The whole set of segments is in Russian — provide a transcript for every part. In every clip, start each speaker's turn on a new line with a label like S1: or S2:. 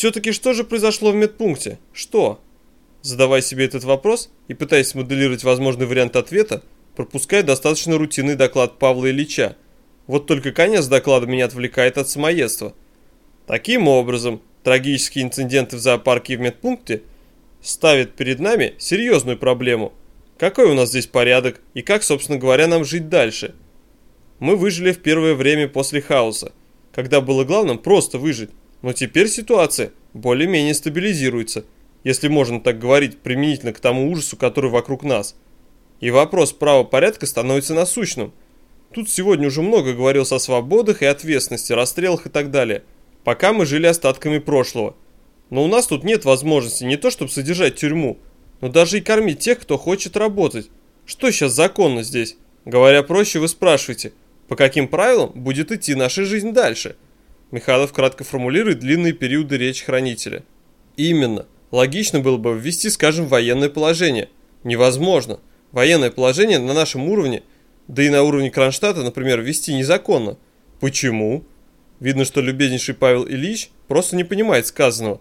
S1: Все-таки что же произошло в медпункте? Что? Задавая себе этот вопрос и пытаясь моделировать возможный вариант ответа, пропуская достаточно рутинный доклад Павла Ильича. Вот только конец доклада меня отвлекает от самоедства. Таким образом, трагические инциденты в зоопарке и в медпункте ставят перед нами серьезную проблему. Какой у нас здесь порядок и как, собственно говоря, нам жить дальше? Мы выжили в первое время после хаоса, когда было главным просто выжить. Но теперь ситуация более-менее стабилизируется, если можно так говорить применительно к тому ужасу, который вокруг нас. И вопрос правопорядка становится насущным. Тут сегодня уже много говорилось о свободах и ответственности, расстрелах и так далее, пока мы жили остатками прошлого. Но у нас тут нет возможности не то чтобы содержать тюрьму, но даже и кормить тех, кто хочет работать. Что сейчас законно здесь? Говоря проще, вы спрашиваете, по каким правилам будет идти наша жизнь дальше? Михайлов кратко формулирует длинные периоды речи хранителя. Именно. Логично было бы ввести, скажем, военное положение. Невозможно. Военное положение на нашем уровне, да и на уровне Кронштадта, например, ввести незаконно. Почему? Видно, что любезнейший Павел Ильич просто не понимает сказанного.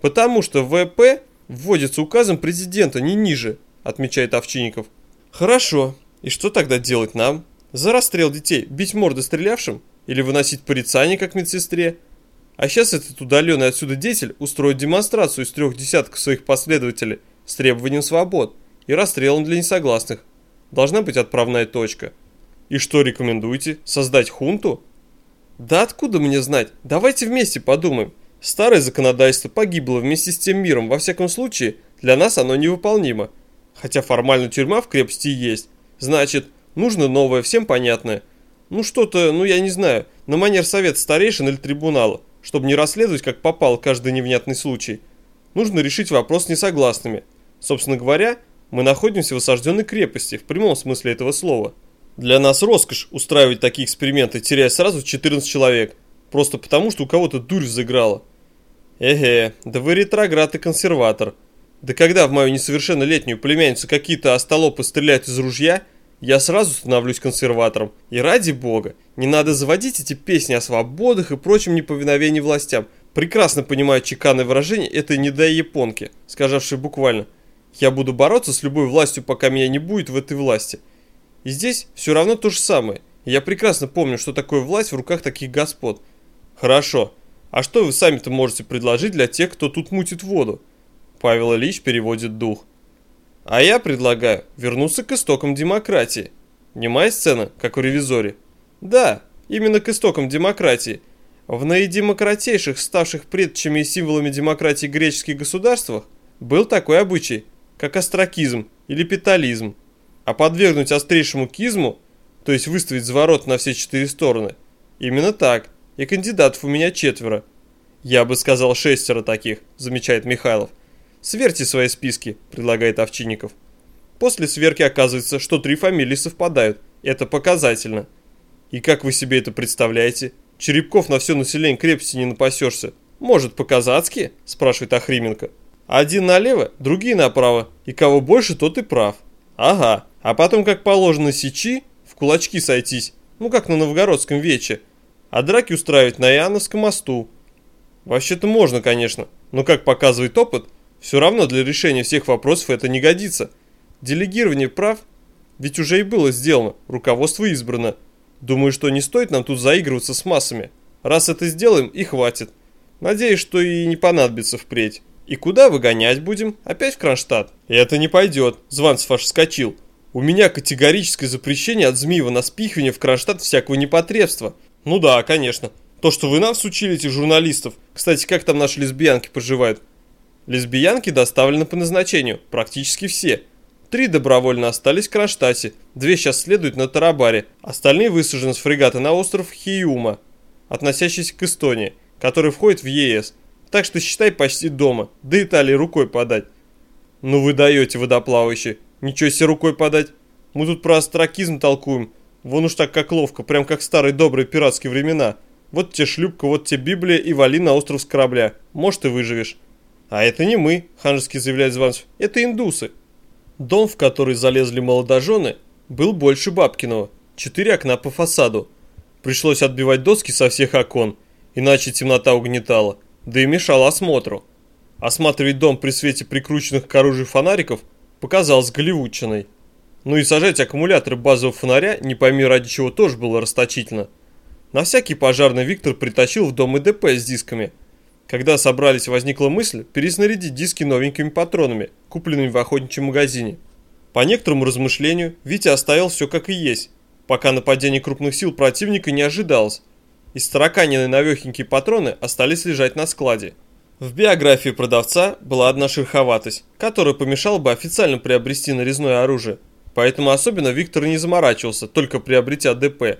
S1: Потому что ВП вводится указом президента не ниже, отмечает Овчинников. Хорошо. И что тогда делать нам? За расстрел детей бить морды стрелявшим? Или выносить порицание, как медсестре? А сейчас этот удаленный отсюда деятель устроит демонстрацию из трех десятков своих последователей с требованием свобод и расстрелом для несогласных. Должна быть отправная точка. И что рекомендуете? Создать хунту? Да откуда мне знать? Давайте вместе подумаем. Старое законодательство погибло вместе с тем миром, во всяком случае, для нас оно невыполнимо. Хотя формально тюрьма в крепости есть. Значит, нужно новое, всем понятное. Ну что-то, ну я не знаю, на манер совет старейшин или трибунала, чтобы не расследовать, как попал каждый невнятный случай. Нужно решить вопрос с несогласными. Собственно говоря, мы находимся в осажденной крепости, в прямом смысле этого слова. Для нас роскошь устраивать такие эксперименты, теряя сразу 14 человек, просто потому, что у кого-то дурь взыграла. Эге, да вы ретроград и консерватор. Да когда в мою несовершеннолетнюю племянницу какие-то остолопы стреляют из ружья, я сразу становлюсь консерватором. И ради бога, не надо заводить эти песни о свободах и прочем неповиновении властям. Прекрасно понимаю чеканное выражение этой недояпонки, сказавшей буквально «Я буду бороться с любой властью, пока меня не будет в этой власти». И здесь все равно то же самое. Я прекрасно помню, что такое власть в руках таких господ. Хорошо, а что вы сами-то можете предложить для тех, кто тут мутит воду? Павел Ильич переводит дух. А я предлагаю вернуться к истокам демократии. Немая сцена, как в ревизоре. Да, именно к истокам демократии. В наидемократейших, ставших предчами и символами демократии греческих государствах был такой обычай, как остракизм или петализм. А подвергнуть острейшему кизму, то есть выставить заворот на все четыре стороны, именно так – и кандидатов у меня четверо. Я бы сказал шестеро таких, замечает Михайлов. Сверьте свои списки, предлагает Овчинников. После сверки оказывается, что три фамилии совпадают. Это показательно. И как вы себе это представляете? Черепков на все население крепости не напасешься. Может, по-казацки? Спрашивает Охрименко. Один налево, другие направо. И кого больше, тот и прав. Ага. А потом, как положено сечи, в кулачки сойтись. Ну, как на новгородском вече а драки устраивать на Иоанновском мосту. Вообще-то можно, конечно, но как показывает опыт, все равно для решения всех вопросов это не годится. Делегирование прав ведь уже и было сделано, руководство избрано. Думаю, что не стоит нам тут заигрываться с массами. Раз это сделаем, и хватит. Надеюсь, что и не понадобится впредь. И куда выгонять будем? Опять в Кронштадт? Это не пойдет. Званцев аж вскочил. У меня категорическое запрещение от Змиева на спихивание в Кронштадт всякого непотребства. Ну да, конечно. То, что вы нам всучили этих журналистов. Кстати, как там наши лесбиянки поживают? Лесбиянки доставлены по назначению, практически все. Три добровольно остались в Кронштадте, две сейчас следуют на Тарабаре, остальные высажены с фрегата на остров Хиюма, относящийся к Эстонии, который входит в ЕС. Так что считай почти дома, до Италии рукой подать. Ну вы даете водоплавающие, ничего себе рукой подать. Мы тут про астракизм толкуем, Вон уж так как ловко, прям как старые добрые пиратские времена. Вот тебе шлюпка, вот тебе Библия и вали на остров с корабля. Может, и выживешь. А это не мы, ханжески заявляет Званцев, это индусы. Дом, в который залезли молодожены, был больше Бабкиного. Четыре окна по фасаду. Пришлось отбивать доски со всех окон, иначе темнота угнетала. да и мешал осмотру. Осматривать дом при свете прикрученных к оружию фонариков показалось голливудчиной. Ну и сажать аккумуляторы базового фонаря не пойми ради чего тоже было расточительно. На всякий пожарный Виктор притащил в дом ИДП с дисками. Когда собрались, возникла мысль переснарядить диски новенькими патронами, купленными в охотничьем магазине. По некоторому размышлению, Витя оставил все как и есть, пока нападение крупных сил противника не ожидалось. Истараканенные навехенькие патроны остались лежать на складе. В биографии продавца была одна шероховатость, которая помешала бы официально приобрести нарезное оружие. Поэтому особенно Виктор не заморачивался, только приобретя ДП.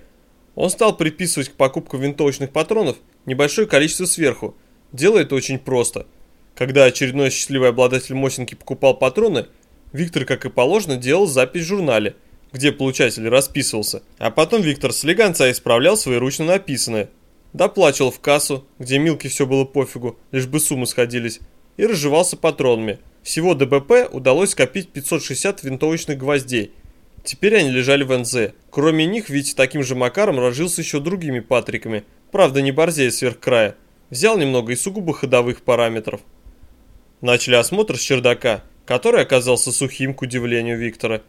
S1: Он стал приписывать к покупке винтовочных патронов небольшое количество сверху. Делает это очень просто. Когда очередной счастливый обладатель Мосинки покупал патроны, Виктор, как и положено, делал запись в журнале, где получатель расписывался. А потом Виктор с легонца исправлял свои ручно написанные. Доплачивал в кассу, где Милке все было пофигу, лишь бы суммы сходились, и разживался патронами. Всего ДБП удалось скопить 560 винтовочных гвоздей. Теперь они лежали в НЗ. Кроме них, Витя таким же макаром разжился еще другими патриками. Правда, не борзее сверх края. Взял немного и сугубо ходовых параметров. Начали осмотр с чердака который оказался сухим к удивлению Виктора.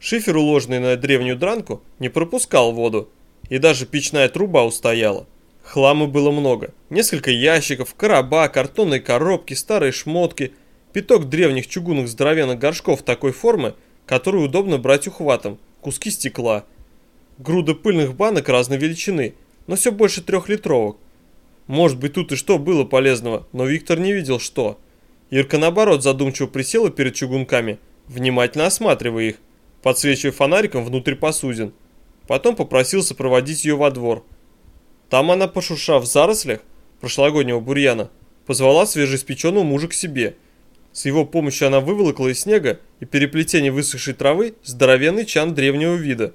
S1: Шифер, уложенный на древнюю дранку, не пропускал воду, и даже печная труба устояла. Хлама было много. Несколько ящиков, короба, картонные коробки, старые шмотки, пяток древних чугунных здоровенных горшков такой формы, которую удобно брать ухватом, куски стекла. Груда пыльных банок разной величины, но все больше трехлитровок. Может быть тут и что было полезного, но Виктор не видел что. Ирка, наоборот, задумчиво присела перед чугунками, внимательно осматривая их, подсвечивая фонариком внутрь посудин. Потом попросился проводить ее во двор. Там она, пошуршав в зарослях прошлогоднего бурьяна, позвала свежеиспеченного мужа к себе. С его помощью она выволокла из снега и переплетения высохшей травы здоровенный чан древнего вида.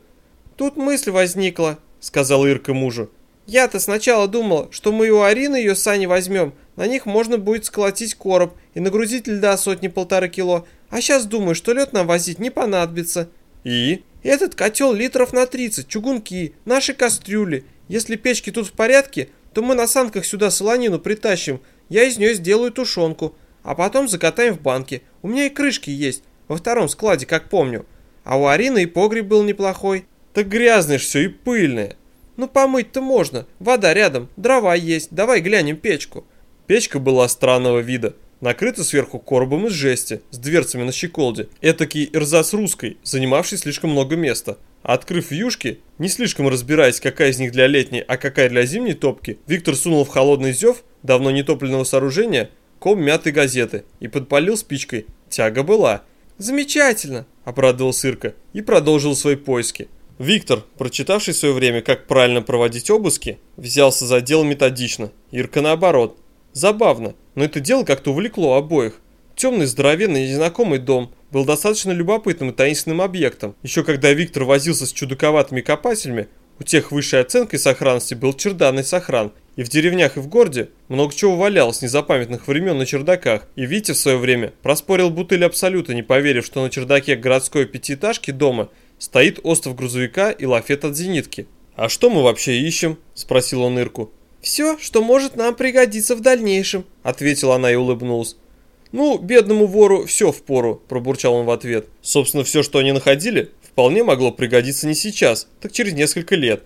S2: «Тут мысль возникла», — сказала Ирка мужу. «Я-то сначала думала, что мы у Арины ее сани возьмем, на них можно будет сколотить короб и нагрузить льда сотни-полтора кило. А сейчас думаю, что лед нам возить не понадобится.
S1: И?
S2: Этот котел литров на 30, чугунки, наши кастрюли. Если печки тут в порядке, то мы на санках сюда солонину притащим. Я из нее сделаю тушенку. А потом закатаем в банке. У меня и крышки есть. Во втором складе, как помню. А у Арины и погреб был неплохой.
S1: Так грязное все и пыльное.
S2: Ну помыть-то можно. Вода рядом, дрова есть. Давай глянем печку.
S1: Печка была странного вида, накрыта сверху коробом из жести, с дверцами на щеколде. Этакий эрзац русской, занимавший слишком много места. Открыв вьюшки, не слишком разбираясь, какая из них для летней, а какая для зимней топки, Виктор сунул в холодный зев давно нетопленного сооружения ком мятой газеты и подпалил спичкой. Тяга была.
S2: «Замечательно!»
S1: – обрадовался Ирка и продолжил свои поиски. Виктор, прочитавший в свое время, как правильно проводить обыски, взялся за дело методично. Ирка наоборот – Забавно, но это дело как-то увлекло обоих. Темный, здоровенный, незнакомый дом был достаточно любопытным и таинственным объектом. Еще когда Виктор возился с чудаковатыми копателями, у тех высшей оценкой сохранности был черданный сохран, и в деревнях и в городе много чего валялось незапамятных времен на чердаках, и Витя в свое время проспорил бутыль Абсолюта, не поверив, что на чердаке городской пятиэтажки дома стоит остров грузовика и лафет от зенитки. «А что мы вообще ищем?» – спросил он Ирку.
S2: «Все, что может нам пригодиться в дальнейшем», — ответила она и улыбнулась.
S1: «Ну, бедному вору все впору», – пробурчал он в ответ. Собственно, все, что они находили, вполне могло пригодиться не сейчас, так через несколько лет.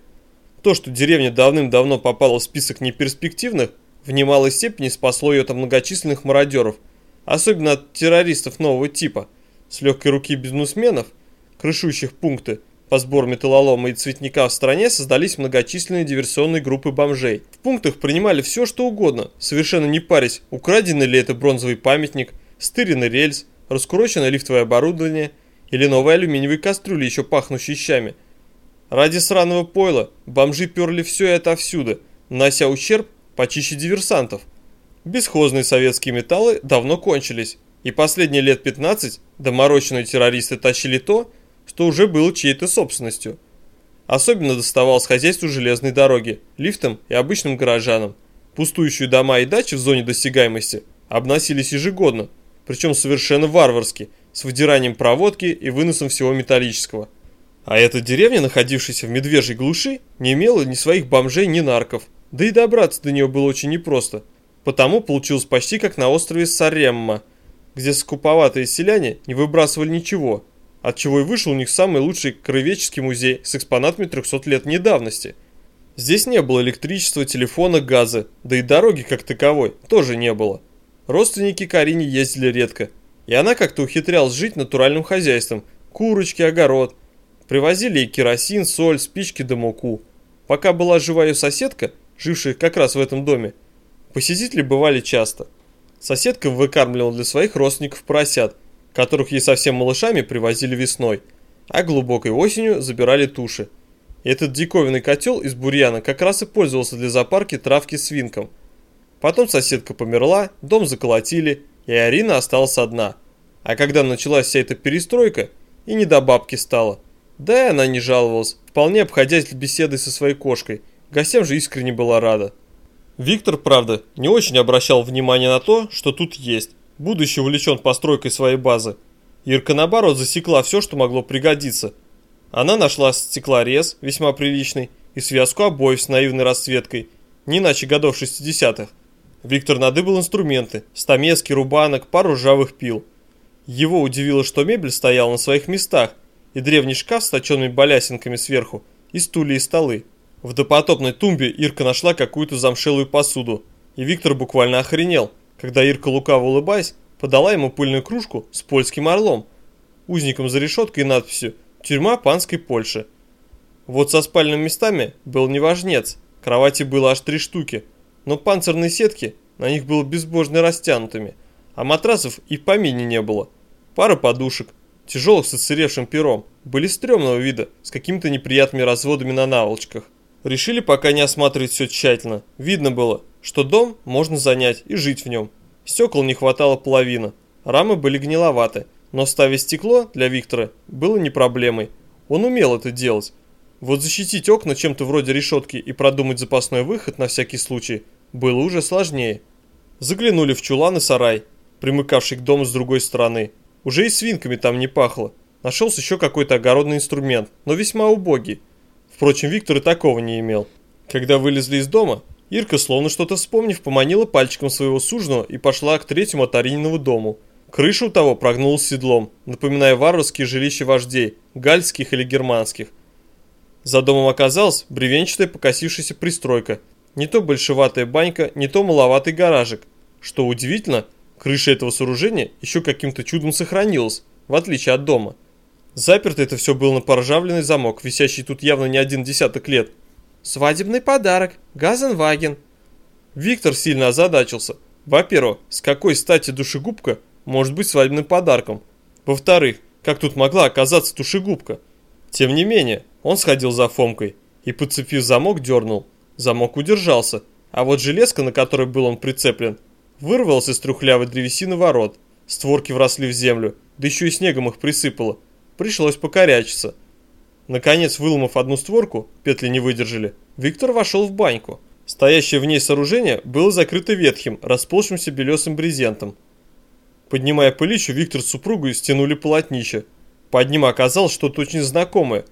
S1: То, что деревня давным-давно попала в список неперспективных, в немалой степени спасло ее от многочисленных мародеров, особенно от террористов нового типа, с легкой руки бизнесменов, крышующих пункты – по сбору металлолома и цветника в стране создались многочисленные диверсионные группы бомжей. В пунктах принимали все, что угодно, совершенно не парясь, украденный ли это бронзовый памятник, стыренный рельс, раскуроченное лифтовое оборудование или новые алюминиевые кастрюли, еще пахнущие щами. Ради сраного пойла бомжи перли все это отовсюду, нанося ущерб почище диверсантов. Бесхозные советские металлы давно кончились, и последние лет 15 доморощенные террористы тащили то, что уже было чьей-то собственностью. Особенно доставалось хозяйству железной дороги, лифтам и обычным горожанам. Пустующие дома и дачи в зоне досягаемости обносились ежегодно, причем совершенно варварски, с выдиранием проводки и выносом всего металлического. А эта деревня, находившаяся в медвежьей глуши, не имела ни своих бомжей, ни нарков. Да и добраться до нее было очень непросто. Потому получилось почти как на острове Саремма, где скуповатые селяне не выбрасывали ничего, от чего и вышел у них самый лучший краеведческий музей с экспонатами 300 лет недавности. Здесь не было электричества, телефона, газа, да и дороги как таковой тоже не было. Родственники Карине ездили редко, и она как-то ухитрялась жить натуральным хозяйством, курочки, огород. Привозили и керосин, соль, спички да муку. Пока была жива ее соседка, жившая как раз в этом доме, посетители бывали часто. Соседка выкармливала для своих родственников поросят, которых ей совсем малышами привозили весной, а глубокой осенью забирали туши. Этот диковинный котел из бурьяна как раз и пользовался для запарки травки свинкам. Потом соседка померла, дом заколотили, и Арина осталась одна. А когда началась вся эта перестройка, и не до бабки стало. Да и она не жаловалась, вполне обходясь беседой со своей кошкой, гостям же искренне была рада. Виктор, правда, не очень обращал внимания на то, что тут есть, будучи увлечен постройкой своей базы. Ирка, наоборот, засекла все, что могло пригодиться. Она нашла стеклорез, весьма приличный, и связку обоев с наивной расцветкой, не иначе годов 60-х. Виктор надыбал инструменты, стамески, рубанок, пару ржавых пил. Его удивило, что мебель стояла на своих местах, и древний шкаф с точенными балясинками сверху, и стулья и столы. В допотопной тумбе Ирка нашла какую-то замшелую посуду, и Виктор буквально охренел, когда Ирка, лукаво улыбаясь, подала ему пыльную кружку с польским орлом, узником за решеткой и надписью «Тюрьма панской Польши». Вот со спальными местами был неважнец, кровати было аж три штуки, но панцирные сетки на них было безбожно растянутыми, а матрасов и помине не было. Пара подушек, тяжелых с отсыревшим пером, были стрёмного вида, с какими-то неприятными разводами на наволочках. Решили пока не осматривать все тщательно. Видно было, что дом можно занять и жить в нем. Стекол не хватало половины, рамы были гниловаты, но ставить стекло для Виктора было не проблемой. Он умел это делать. Вот защитить окна чем-то вроде решетки и продумать запасной выход на всякий случай было уже сложнее. Заглянули в чулан и сарай, примыкавший к дому с другой стороны. Уже и свинками там не пахло. Нашелся еще какой-то огородный инструмент, но весьма убогий. Впрочем, Виктор и такого не имел. Когда вылезли из дома, Ирка, словно что-то вспомнив, поманила пальчиком своего суженого и пошла к третьему от Арининого дому. Крыша у того прогнулась седлом, напоминая варварские жилища вождей, гальских или германских. За домом оказалась бревенчатая покосившаяся пристройка. Не то большеватая банька, не то маловатый гаражик. Что удивительно, крыша этого сооружения еще каким-то чудом сохранилась, в отличие от дома. Заперто это все было на поржавленный замок, висящий тут явно не один десяток лет.
S2: Свадебный подарок. Газенваген.
S1: Виктор сильно озадачился. Во-первых, с какой стати душегубка может быть свадебным подарком? Во-вторых, как тут могла оказаться душегубка? Тем не менее, он сходил за Фомкой и, подцепив замок, дернул. Замок удержался, а вот железка, на которой был он прицеплен, вырвалась из трухлявой древесины ворот. Створки вросли в землю, да еще и снегом их присыпало. Пришлось покорячиться. Наконец, выломав одну створку, петли не выдержали, Виктор вошел в баньку. Стоящее в ней сооружение было закрыто ветхим, расползшимся белесым брезентом. Поднимая пылищу, Виктор с супругой стянули полотнище. Под ним оказалось что-то очень знакомое.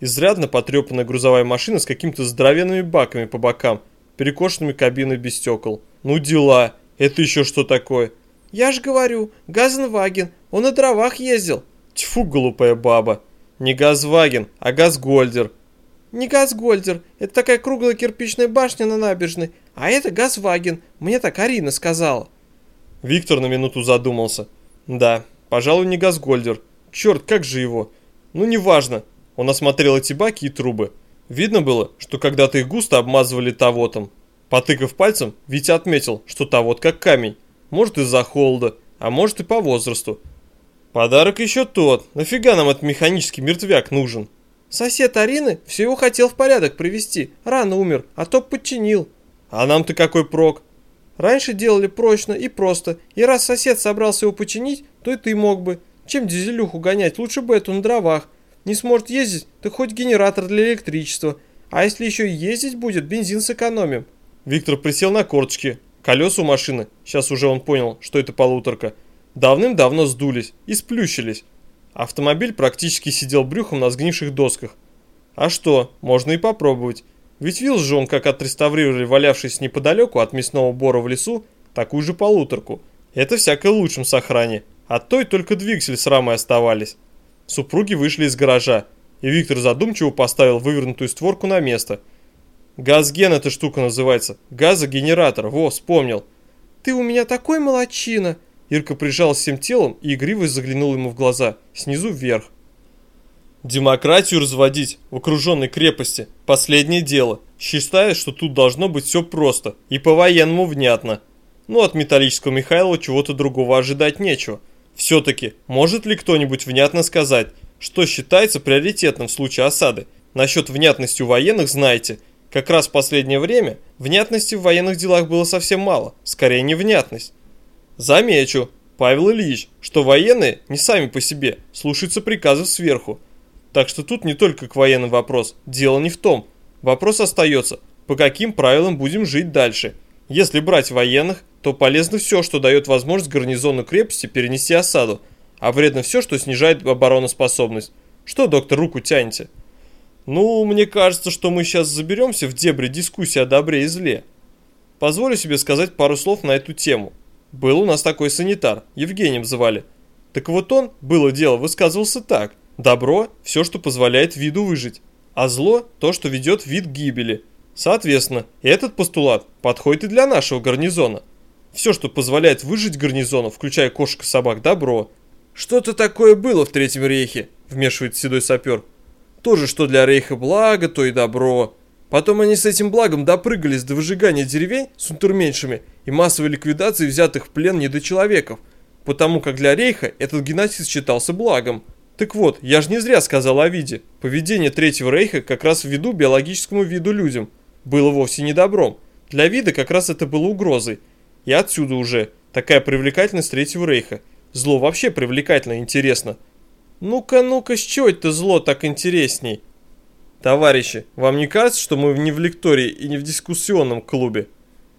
S1: Изрядно потрепанная грузовая машина с какими-то здоровенными баками по бокам, перекошенными кабиной без стекол. Ну дела, это еще что такое?
S2: Я же говорю, Газенваген, он на дровах ездил.
S1: Тьфу, глупая баба. Не Газваген, а Газгольдер.
S2: Не Газгольдер, это такая круглая кирпичная башня на набережной, а это Газваген, мне так Арина сказала.
S1: Виктор на минуту задумался. Да, пожалуй, не Газгольдер. Черт, как же его? Ну, неважно. Он осмотрел эти баки и трубы. Видно было, что когда-то их густо обмазывали тавотом. Потыкав пальцем, Витя отметил, что тавот как камень. Может из-за холода, а может и по возрасту. Подарок еще тот. Нафига нам этот механический мертвяк нужен?
S2: Сосед Арины все его хотел в порядок привести. Рано умер, а то подчинил.
S1: А нам-то какой прок?
S2: Раньше делали прочно и просто. И раз сосед собрался его починить, то и ты мог бы. Чем дизелюху гонять, лучше бы эту на дровах. Не сможет ездить, то хоть генератор для электричества. А если еще и ездить будет, бензин сэкономим.
S1: Виктор присел на корточки. Колеса у машины, сейчас уже он понял, что это полуторка, давным-давно сдулись и сплющились. Автомобиль практически сидел брюхом на сгнивших досках. А что, можно и попробовать. Ведь видел же он, как отреставрировали валявшись неподалеку от мясного бора в лесу такую же полуторку. Это всякое лучшем сохране. От той только двигатель с рамой оставались. Супруги вышли из гаража, и Виктор задумчиво поставил вывернутую створку на место. Газген эта штука называется. Газогенератор. Во, вспомнил.
S2: Ты у меня такой молочина.
S1: Ирка прижалась всем телом и игриво заглянула ему в глаза, снизу вверх. Демократию разводить в окруженной крепости – последнее дело. Считая, что тут должно быть все просто и по-военному внятно. Но от металлического Михайлова чего-то другого ожидать нечего. Все-таки, может ли кто-нибудь внятно сказать, что считается приоритетным в случае осады? Насчет внятности у военных знаете, как раз в последнее время внятности в военных делах было совсем мало, скорее невнятность. Замечу, Павел Ильич, что военные не сами по себе, слушаются приказов сверху. Так что тут не только к военным вопрос, дело не в том. Вопрос остается, по каким правилам будем жить дальше. Если брать военных, то полезно все, что дает возможность гарнизону крепости перенести осаду, а вредно все, что снижает обороноспособность. Что, доктор, руку тянете? Ну, мне кажется, что мы сейчас заберемся в дебри дискуссии о добре и зле. Позволю себе сказать пару слов на эту тему. Был у нас такой санитар, Евгением звали. Так вот он, было дело, высказывался так. Добро – все, что позволяет виду выжить, а зло – то, что ведет вид к гибели. Соответственно, этот постулат подходит и для нашего гарнизона. Все, что позволяет выжить гарнизону, включая кошек и собак, добро.
S2: Что-то такое было в Третьем рейхе, вмешивает седой сапер. Тоже, что для рейха благо, то и добро. Потом они с этим благом допрыгались до выжигания деревень с унтерменьшами и массовой ликвидации взятых в плен недочеловеков, потому как для рейха этот геноцид считался благом. Так вот, я же не зря сказал о виде. Поведение Третьего рейха как раз в виду биологическому виду людям было вовсе не добром. Для вида как раз это было угрозой. И отсюда уже такая привлекательность Третьего Рейха. Зло вообще привлекательно интересно. Ну-ка, ну-ка, с чего это зло так интересней? Товарищи, вам не кажется, что мы не в лектории и не в дискуссионном клубе?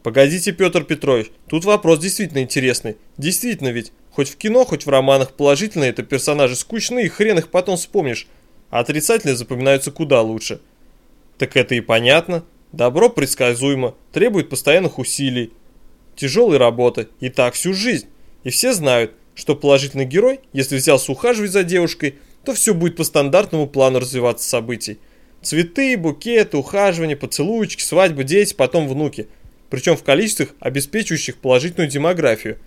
S2: Погодите, Петр Петрович, тут вопрос действительно интересный. Действительно ведь, хоть в кино, хоть в романах положительные это персонажи скучные, хрен их потом вспомнишь. А отрицательные запоминаются куда лучше. Так это и понятно. Добро предсказуемо, требует постоянных усилий, тяжелой работы, и так всю жизнь. И все знают, что положительный герой, если взялся ухаживать за девушкой, то все будет по стандартному плану развиваться событий. Цветы, букеты, ухаживание, поцелуйчики, свадьба, дети, потом внуки. Причем в количествах, обеспечивающих положительную демографию.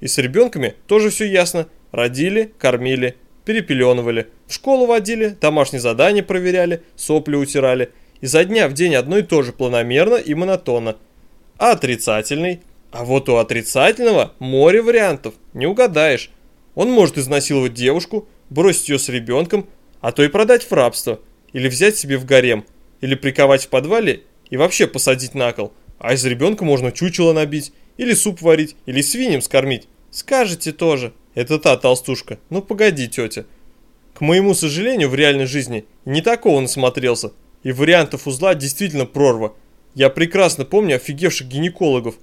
S2: И с ребенками тоже все ясно. Родили, кормили, перепеленывали, в школу водили, домашние задания проверяли, сопли утирали – изо дня в день одно и то же планомерно и монотонно. А отрицательный? А вот у отрицательного море вариантов, не угадаешь. Он может изнасиловать девушку, бросить ее с ребенком, а то и продать в рабство, или взять себе в гарем, или приковать в подвале и вообще посадить на кол. А из ребенка можно чучело набить, или суп варить, или свиньям скормить. Скажете тоже. Это та толстушка. Ну погоди, тетя. К моему сожалению, в реальной жизни не такого насмотрелся, и вариантов узла действительно прорва. Я прекрасно помню офигевших гинекологов.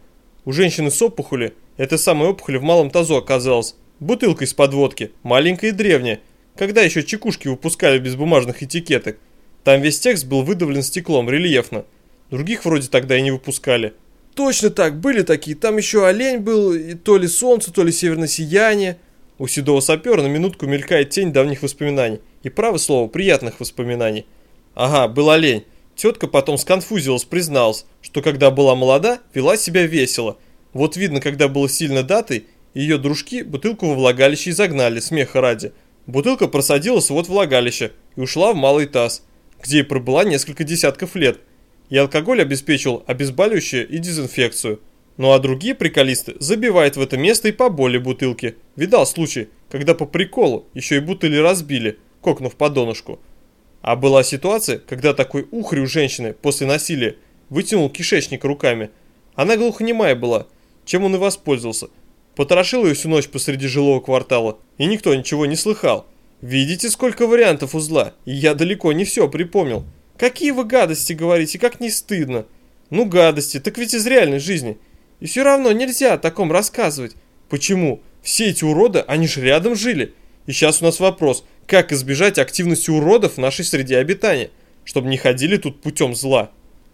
S2: У женщины с опухоли, эта самая опухоль в малом тазу оказалась. Бутылка из-под водки, маленькая и древняя. Когда еще чекушки выпускали без бумажных этикеток. Там весь текст был выдавлен стеклом, рельефно. Других вроде тогда и не выпускали. Точно так, были такие. Там еще олень был, и то ли солнце, то ли северное сияние. У седого сапера на минутку мелькает тень давних воспоминаний. И право слово, приятных воспоминаний. Ага, был олень. Тетка потом сконфузилась, призналась, что когда была молода, вела себя весело. Вот видно, когда было сильно датой, ее дружки бутылку во влагалище и загнали, смеха ради. Бутылка просадилась вот в влагалище и ушла в малый таз, где и пробыла несколько десятков лет. И алкоголь обеспечил обезболивающее и дезинфекцию. Ну а другие приколисты забивают в это место и поболее бутылки. Видал случай, когда по приколу еще и бутыли разбили, кокнув по донышку. А была ситуация, когда такой ухрь у женщины после насилия вытянул кишечник руками. Она глухонемая была, чем он и воспользовался. Потрошил ее всю ночь посреди жилого квартала, и никто ничего не слыхал. Видите, сколько вариантов узла, и я далеко не все припомнил. Какие вы гадости говорите, как не стыдно. Ну гадости, так ведь из реальной жизни. И все равно нельзя о таком рассказывать. Почему? Все эти уроды, они же рядом жили. И сейчас у нас вопрос, как избежать активности уродов в нашей среде обитания, чтобы не ходили тут путем зла.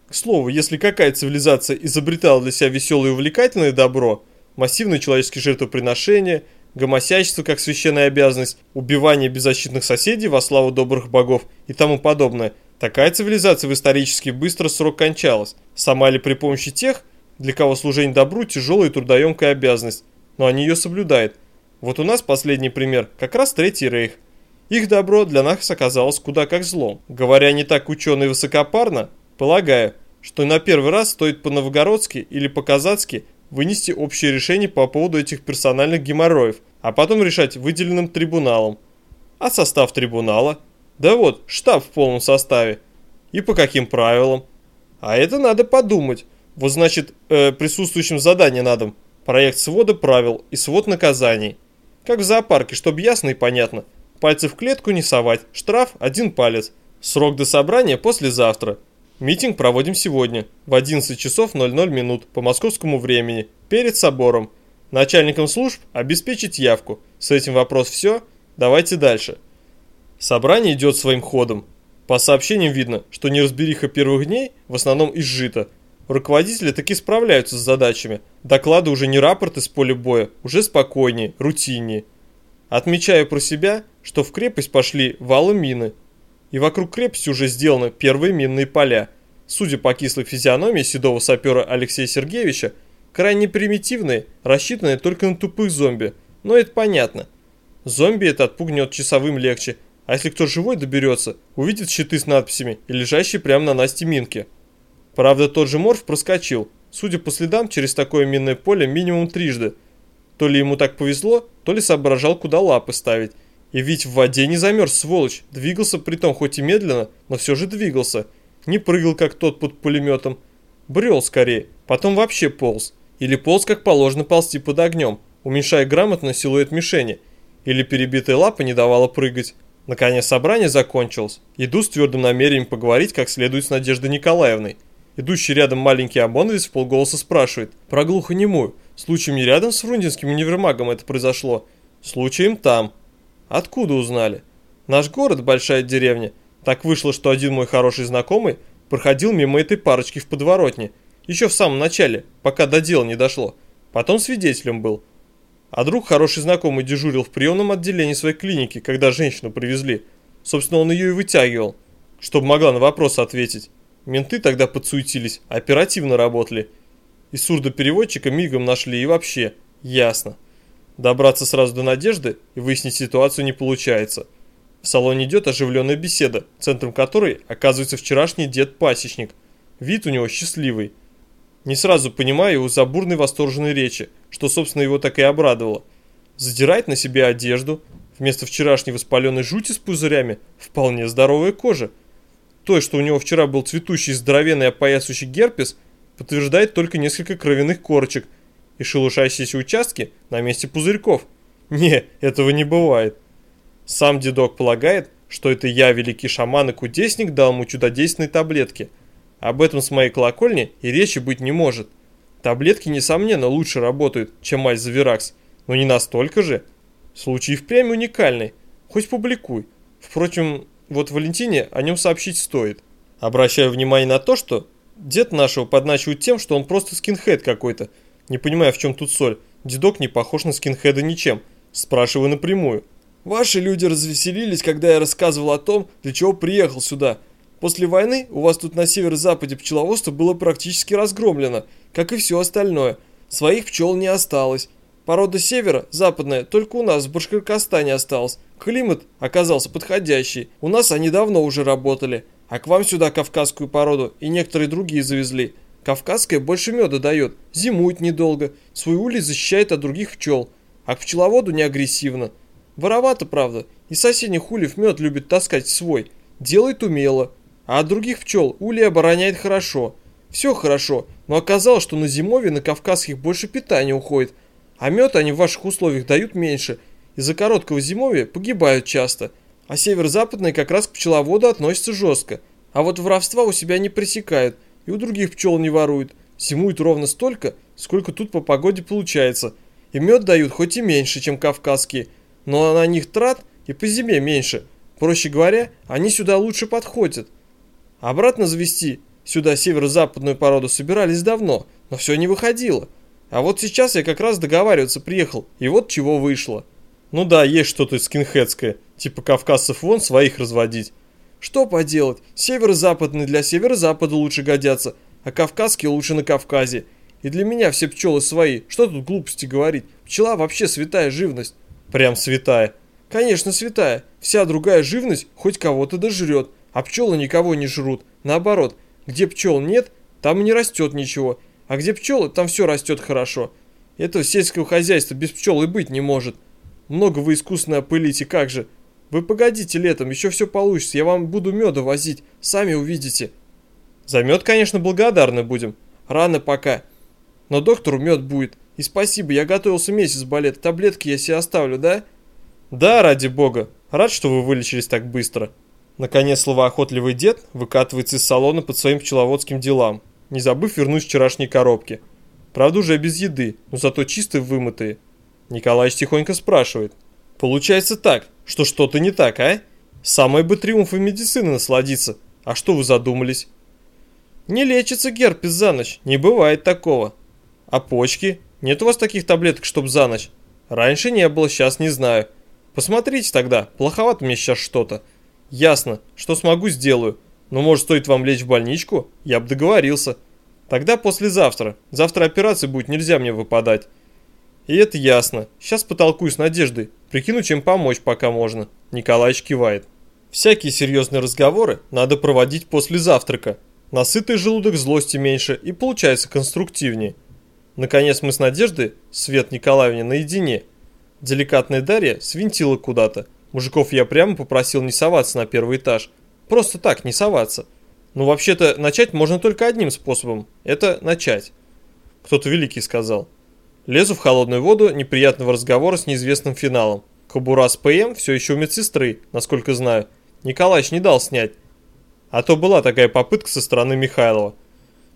S2: К слову, если какая цивилизация изобретала для себя веселое и увлекательное добро,
S1: массивные человеческие жертвоприношения, гомосячество как священная обязанность, убивание беззащитных соседей во славу добрых богов и тому подобное. Такая цивилизация в исторически быстро срок кончалась. Сама ли при помощи тех, для кого служение добру тяжелая и трудоемкая обязанность, но они ее соблюдают. Вот у нас последний пример, как раз Третий Рейх. Их добро для нас оказалось куда как злом. Говоря не так ученый и высокопарно, полагаю, что на первый раз стоит по-новгородски или по-казацки вынести общее решение по поводу этих персональных геморроев, а потом решать выделенным трибуналом. А состав трибунала? Да вот, штаб в полном составе. И по каким правилам? А это надо подумать. Вот значит, э, присутствующим задание надо. Проект свода правил и свод наказаний. Как в зоопарке, чтобы ясно и понятно. Пальцы в клетку не совать, штраф один палец. Срок до собрания послезавтра. Митинг проводим сегодня, в 11 часов 00 минут по московскому времени, перед собором. Начальникам служб обеспечить явку. С этим вопрос все, давайте дальше. Собрание идет своим ходом. По сообщениям видно, что неразбериха первых дней в основном изжита. Руководители таки справляются с задачами. Доклады уже не рапорты с поля боя, уже спокойнее, рутиннее. Отмечаю про себя, что в крепость пошли валы мины, и вокруг крепости уже сделаны первые минные поля. Судя по кислой физиономии седого сапера Алексея Сергеевича, крайне примитивные, рассчитанные только на тупых зомби. Но это понятно. Зомби это отпугнет часовым легче, а если кто живой доберется, увидит щиты с надписями и лежащие прямо на Насте минки. Правда, тот же Морф проскочил, судя по следам, через такое минное поле минимум трижды. То ли ему так повезло, то ли соображал, куда лапы ставить. И ведь в воде не замерз, сволочь. Двигался притом хоть и медленно, но все же двигался. Не прыгал, как тот под пулеметом. Брел скорее, потом вообще полз. Или полз, как положено ползти под огнем, уменьшая грамотно силуэт мишени. Или перебитая лапа не давала прыгать. Наконец собрание закончилось. Иду с твердым намерением поговорить как следует с Надеждой Николаевной. Идущий рядом маленький ОМОНовец в полголоса спрашивает. Про глухонемую. Случаем не рядом с Фрунзенским универмагом это произошло? Случаем там. Откуда узнали? Наш город – большая деревня. Так вышло, что один мой хороший знакомый проходил мимо этой парочки в подворотне. Еще в самом начале, пока до дела не дошло. Потом свидетелем был. А друг хороший знакомый дежурил в приемном отделении своей клиники, когда женщину привезли. Собственно, он ее и вытягивал, чтобы могла на вопросы ответить. Менты тогда подсуетились, оперативно работали. И сурдопереводчика мигом нашли и вообще. Ясно. Добраться сразу до Надежды и выяснить ситуацию не получается. В салоне идет оживленная беседа, центром которой оказывается вчерашний дед-пасечник. Вид у него счастливый. Не сразу понимаю его за бурной восторженной речи, что, собственно, его так и обрадовало. Задирает на себе одежду, вместо вчерашней воспаленной жути с пузырями, вполне здоровая кожа. То, что у него вчера был цветущий здоровенный опоясывающий герпес, подтверждает только несколько кровяных корочек – и шелушащиеся участки на месте пузырьков. Не, этого не бывает. Сам дедок полагает, что это я, великий шаман и кудесник, дал ему чудодейственные таблетки. Об этом с моей колокольни и речи быть не может. Таблетки, несомненно, лучше работают, чем Альзаверакс, но не настолько же. Случай впрямь уникальный, хоть публикуй. Впрочем, вот Валентине о нем сообщить стоит. Обращаю внимание на то, что дед нашего подначивает тем, что он просто скинхед какой-то, не понимая, в чем тут соль. Дедок не похож на скинхеда ничем. Спрашиваю напрямую. Ваши люди развеселились, когда я рассказывал о том, для чего приехал сюда. После войны у вас тут на северо-западе пчеловодство было практически разгромлено, как и все остальное. Своих пчел не осталось. Порода севера, западная, только у нас в Башкоркостане осталась. Климат оказался подходящий. У нас они давно уже работали. А к вам сюда кавказскую породу и некоторые другие завезли. Кавказская больше меда дает, зимует недолго, свой улей защищает от других пчел, а к пчеловоду не агрессивно. Воровато, правда, и соседних ульев мед любит таскать свой, делает умело, а от других пчел улей обороняет хорошо. Все хорошо, но оказалось, что на зимовье на кавказских больше питания уходит, а мед они в ваших условиях дают меньше, из-за короткого зимовья погибают часто, а северо-западные как раз к пчеловоду относятся жестко, а вот воровства у себя не пресекают – и у других пчел не воруют. Зимуют ровно столько, сколько тут по погоде получается. И мед дают хоть и меньше, чем кавказские, но на них трат и по зиме меньше. Проще говоря, они сюда лучше подходят. Обратно завести сюда северо-западную породу собирались давно, но все не выходило. А вот сейчас я как раз договариваться приехал, и вот чего вышло. Ну да, есть что-то скинхедское, типа кавказцев вон своих разводить. Что поделать, северо-западные для северо-запада лучше годятся, а кавказские лучше на Кавказе. И для меня все пчелы свои, что тут глупости говорить, пчела вообще святая живность. Прям святая. Конечно, святая, вся другая живность хоть кого-то дожрет, а пчелы никого не жрут. Наоборот, где пчел нет, там и не растет ничего, а где пчелы, там все растет хорошо. Этого сельского хозяйства без пчел и быть не может. Много вы искусственно опылите, как же. Вы погодите летом, еще все получится, я вам буду меда возить, сами увидите. За мед, конечно, благодарны будем. Рано пока. Но доктору мед будет. И спасибо, я готовился месяц болеть, таблетки я себе оставлю, да? Да, ради бога. Рад, что вы вылечились так быстро. Наконец словоохотливый дед выкатывается из салона под своим пчеловодским делам, не забыв вернуть вчерашние коробки. Правда, уже без еды, но зато чистые вымытые. Николаевич тихонько спрашивает. Получается так, что что-то не так, а? Самое бы триумфы медицины насладиться. А что вы задумались? Не лечится герпес за ночь, не бывает такого. А почки? Нет у вас таких таблеток, чтоб за ночь? Раньше не было, сейчас не знаю. Посмотрите тогда, плоховато мне сейчас что-то. Ясно, что смогу, сделаю. Но может стоит вам лечь в больничку? Я бы договорился. Тогда послезавтра. Завтра операции будет, нельзя мне выпадать. И это ясно. Сейчас потолкую с Надеждой. Прикину, чем помочь, пока можно. Николаевич кивает. Всякие серьезные разговоры надо проводить после завтрака. Насытый желудок злости меньше и получается конструктивнее. Наконец мы с Надеждой, Свет Николаевне, наедине. Деликатная Дарья свинтила куда-то. Мужиков я прямо попросил не соваться на первый этаж. Просто так, не соваться. Ну, вообще-то, начать можно только одним способом. Это начать. Кто-то великий сказал. Лезу в холодную воду неприятного разговора с неизвестным финалом. Кобура с ПМ все еще у медсестры, насколько знаю. Николаевич не дал снять. А то была такая попытка со стороны Михайлова.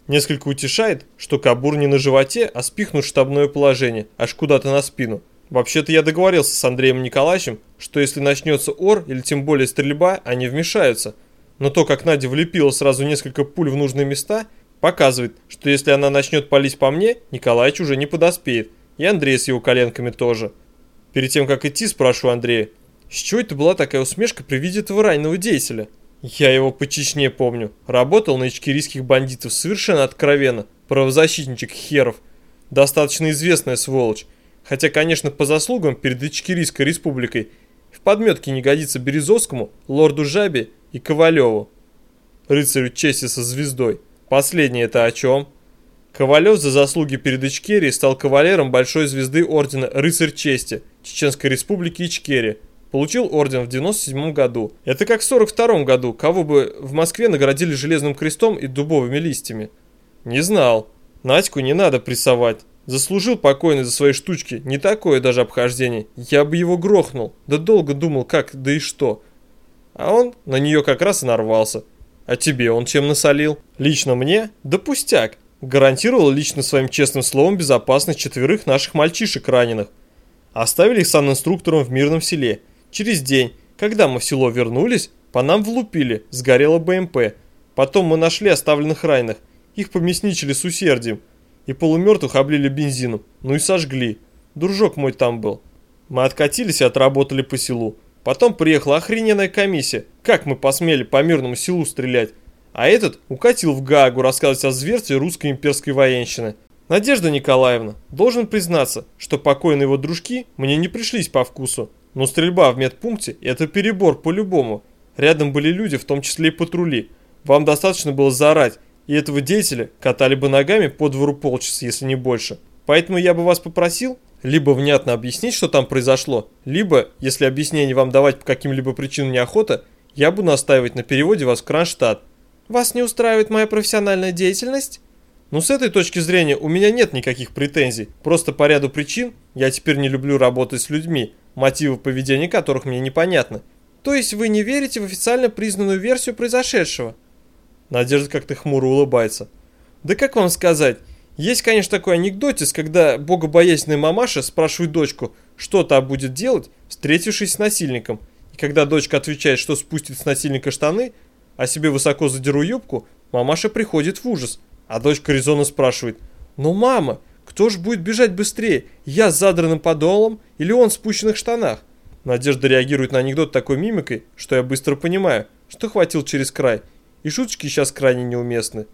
S1: Несколько утешает, что кабур не на животе, а спихнут штабное положение, аж куда-то на спину. Вообще-то я договорился с Андреем Николаевичем, что если начнется ор или тем более стрельба, они вмешаются. Но то, как Надя влепила сразу несколько пуль в нужные места, показывает, что если она начнет палить по мне, Николаевич уже не подоспеет. И Андрей с его коленками тоже. Перед тем, как идти, спрашиваю Андрея, с чего это была такая усмешка при виде этого раненого деятеля? Я его по Чечне помню. Работал на ичкерийских бандитов совершенно откровенно. Правозащитничек херов. Достаточно известная сволочь. Хотя, конечно, по заслугам перед Ичкерийской республикой в подметке не годится Березовскому, лорду Жабе и Ковалеву. Рыцарю чести со звездой. Последнее это о чем? Ковалев за заслуги перед Ичкерией стал кавалером большой звезды ордена «Рыцарь чести» Чеченской республики Ичкерия. Получил орден в 97 году. Это как в 42 году, кого бы в Москве наградили железным крестом и дубовыми листьями. Не знал. Надьку не надо прессовать. Заслужил покойный за свои штучки, не такое даже обхождение. Я бы его грохнул, да долго думал как, да и что. А он на нее как раз и нарвался. А тебе он чем насолил? Лично мне? Да пустяк. Гарантировал лично своим честным словом безопасность четверых наших мальчишек раненых. Оставили их санинструктором в мирном селе. Через день, когда мы в село вернулись, по нам влупили, сгорела БМП. Потом мы нашли оставленных раненых. Их помесничили с усердием и полумертвых облили бензином, ну и сожгли. Дружок мой там был. Мы откатились и отработали по селу. Потом приехала охрененная комиссия, как мы посмели по мирному селу стрелять. А этот укатил в Гаагу рассказывать о зверстве русской имперской военщины. Надежда Николаевна, должен признаться, что покойные его дружки мне не пришлись по вкусу. Но стрельба в медпункте – это перебор по-любому. Рядом были люди, в том числе и патрули. Вам достаточно было заорать, и этого деятеля катали бы ногами по двору полчаса, если не больше. Поэтому я бы вас попросил либо внятно объяснить, что там произошло, либо, если объяснение вам давать по каким-либо причинам неохота, я буду настаивать на переводе вас в Кронштадт. Вас не устраивает моя профессиональная деятельность? Ну, с этой точки зрения у меня нет никаких претензий. Просто по ряду причин я теперь не люблю работать с людьми, мотивы поведения которых мне непонятны. То есть вы не верите в официально признанную версию произошедшего? Надежда как-то хмуро улыбается. Да как вам сказать? Есть, конечно, такой анекдотис, когда богобоязненная мамаша спрашивает дочку, что та будет делать, встретившись с насильником. И когда дочка отвечает, что спустит с насильника штаны, а себе высоко задеру юбку, мамаша приходит в ужас. А дочка резонно спрашивает, ну мама,
S2: Кто ж будет бежать быстрее, я с задранным подолом или он в спущенных штанах?
S1: Надежда реагирует на анекдот такой мимикой, что я быстро понимаю, что хватил через край, и шуточки сейчас крайне неуместны.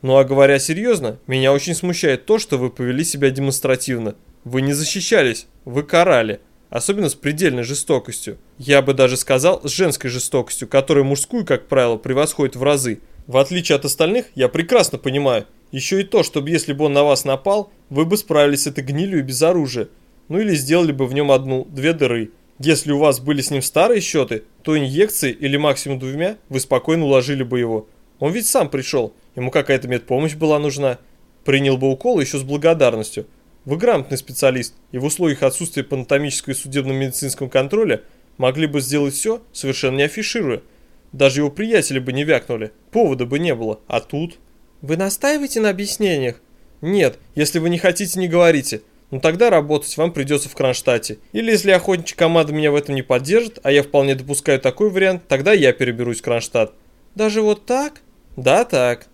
S1: Ну а говоря серьезно, меня очень смущает то, что вы повели себя демонстративно. Вы не защищались, вы карали, особенно с предельной жестокостью. Я бы даже сказал, с женской жестокостью, которая мужскую, как правило, превосходит в разы. В отличие от остальных, я прекрасно понимаю, еще и то, чтобы если бы он на вас напал, вы бы справились с этой гнилью без оружия. Ну или сделали бы в нем одну-две дыры. Если у вас были с ним старые счеты, то инъекции или максимум двумя вы спокойно уложили бы его. Он ведь сам пришел, ему какая-то медпомощь была нужна. Принял бы укол еще с благодарностью. Вы грамотный специалист, и в условиях отсутствия панатомического и судебно-медицинского контроля могли бы сделать все, совершенно не афишируя. Даже его приятели бы не вякнули, повода бы не было, а тут...
S2: Вы настаиваете на объяснениях?
S1: Нет, если вы не хотите, не говорите. Ну тогда работать вам придется в Кронштадте. Или если охотничья команда меня в этом не поддержит, а я вполне допускаю такой вариант, тогда я переберусь в Кронштадт.
S2: Даже вот так?
S1: Да, так.